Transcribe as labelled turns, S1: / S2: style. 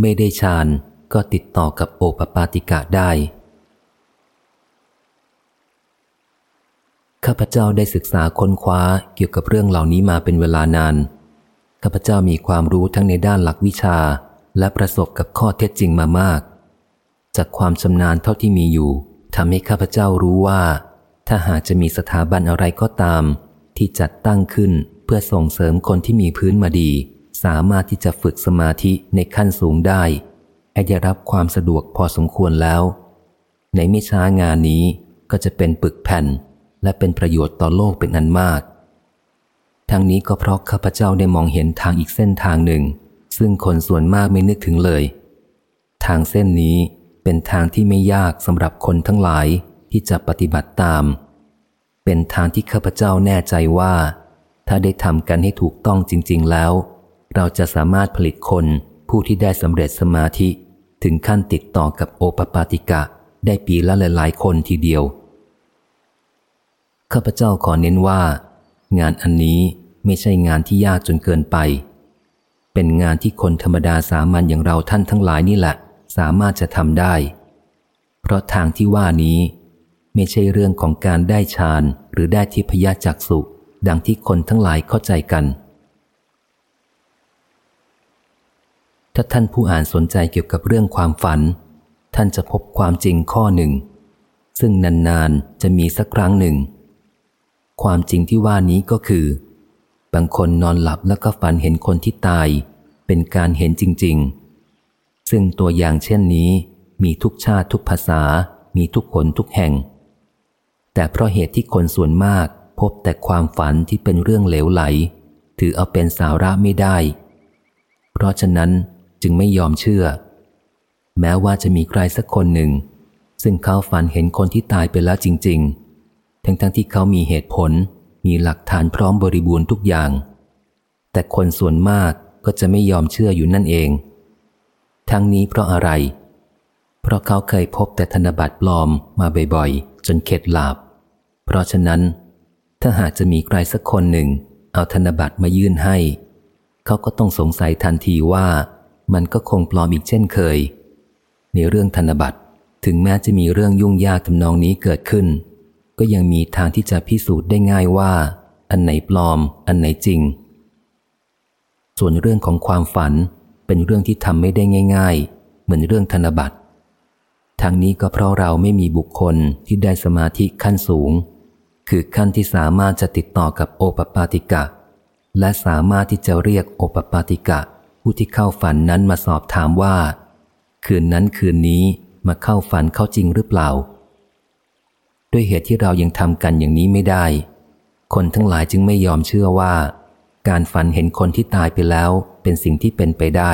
S1: ไม่ได้ฌานก็ติดต่อกับโอปปาติกะได้ ข้าพเจ้าได้ศึกษาค้นคว้าเกี่ยวกับเรื่องเหล่านี้มาเป็นเวลานาน ข้าพเจ้ามีความรู้ทั้งในด้านหลักวิชา และประสบกับข้อเท็จจริงมามาก จากความชำนาญเท่าที่มีอยู่ทำให้ข้าพเจ้ารู้ว่า ถ้าหากจะมีสถาบันอะไรก็ตาม ที่จัดตั้งขึ้นเพื่อส่งเสริมคนที่มีพื้นมาดี สามารถที่จะฝึกสมาธิในขั้นสูงได้ ให้ได้รับความสะดวกพอสมควรแล้ว ในไม่ช้างานนี้ก็จะเป็นปึกแผ่น และเป็นประโยชน์ต่อโลกเป็นอันมาก ทั้งนี้ก็เพราะข้าพเจ้าได้มองเห็นทางอีกเส้นทางหนึ่ง ซึ่งคนส่วนมากไม่นึกถึงเลย ทางเส้นนี้เป็นทางที่ไม่ยากสำหรับคนทั้งหลายที่จะปฏิบัติตาม เป็นทางที่ข้าพเจ้าแน่ใจว่า ถ้าได้ทำกันให้ถูกต้องจริง ๆแล้ว เราจะสามารถผลิตคนผู้ที่ได้สำเร็จสมาธิถึงขั้นติดต่อกับโอปปาติกะได้ปีละหลายๆคนทีเดียว ข้าพเจ้าขอเน้นว่า งานอันนี้ไม่ใช่งานที่ยากจนเกินไป เป็นงานที่คนธรรมดาสามัญอย่างเราท่านทั้งหลายนี่แหละ สามารถจะทำได้ เพราะทางที่ว่านี้ ไม่ใช่เรื่องของการได้ฌานหรือได้ทิพยจักสุดังที่คนทั้งหลายเข้าใจกัน ถ้าท่านผู้อ่านสนใจเกี่ยวกับเรื่องความฝัน ท่านจะพบความจริงข้อหนึ่ง ซึ่งนานๆจะมีสักครั้งหนึ่ง ความจริงที่ว่านี้ก็คือ บางคนนอนหลับแล้วก็ฝันเห็นคนที่ตาย เป็นการเห็นจริง ๆ ซึ่งตัวอย่างเช่นนี้ มีทุกชาติทุกภาษา มีทุกคนทุกแห่ง แต่เพราะเหตุที่คนส่วนมากพบแต่ความฝันที่เป็นเรื่องเหลวไหล ถือเอาเป็นสาระไม่ได้ เพราะฉะนั้น จึงไม่ยอมเชื่อ แม้ว่าจะมีใครสักคนหนึ่ง ซึ่งเขาฝันเห็นคนที่ตายไปแล้วจริง ๆ ทั้งๆทที่เขามีเหตุผล มีหลักฐานพร้อมบริบูรณ์ทุกอย่าง แต่คนส่วนมากก็จะไม่ยอมเชื่ออยู่นั่นเอง ทั้งนี้เพราะอะไร เพราะเขาเคยพบแต่ธนบัตรปลอมมาบ่อยๆ จนเข็ดหลาบ เพราะฉะนั้น ถ้าหากจะมีใครสักคนหนึ่ง เอาธนบัตรมายื่นให้ เขาก็ต้องสงสัยทันทีว่า มันก็คงปลอมอีกเช่นเคย ในเรื่องธนบัตรถึงแม้จะมีเรื่องยุ่งยากทำนองนี้เกิดขึ้น ก็ยังมีทางที่จะพิสูจน์ได้ง่ายว่า อันไหนปลอม อันไหนจริง ส่วนเรื่องของความฝันเป็นเรื่องที่ทำไม่ได้ง่าย ๆ เหมือนเรื่องธนบัตรทางนี้ก็เพราะเราไม่มีบุคคลที่ได้สมาธิขั้นสูง คือขั้นที่สามารถจะติดต่อกับโอปปาติกะ และสามารถที่จะเรียกโอปปาติกะ ผู้ที่เข้าฝันนั้นมาสอบถามว่า คืนนั้นคืนนี้มาเข้าฝันเขาจริงหรือเปล่า ด้วยเหตุที่เรายังทำกันอย่างนี้ไม่ได้ คนทั้งหลายจึงไม่ยอมเชื่อว่า การฝันเห็นคนที่ตายไปแล้วเป็นสิ่งที่เป็นไปได้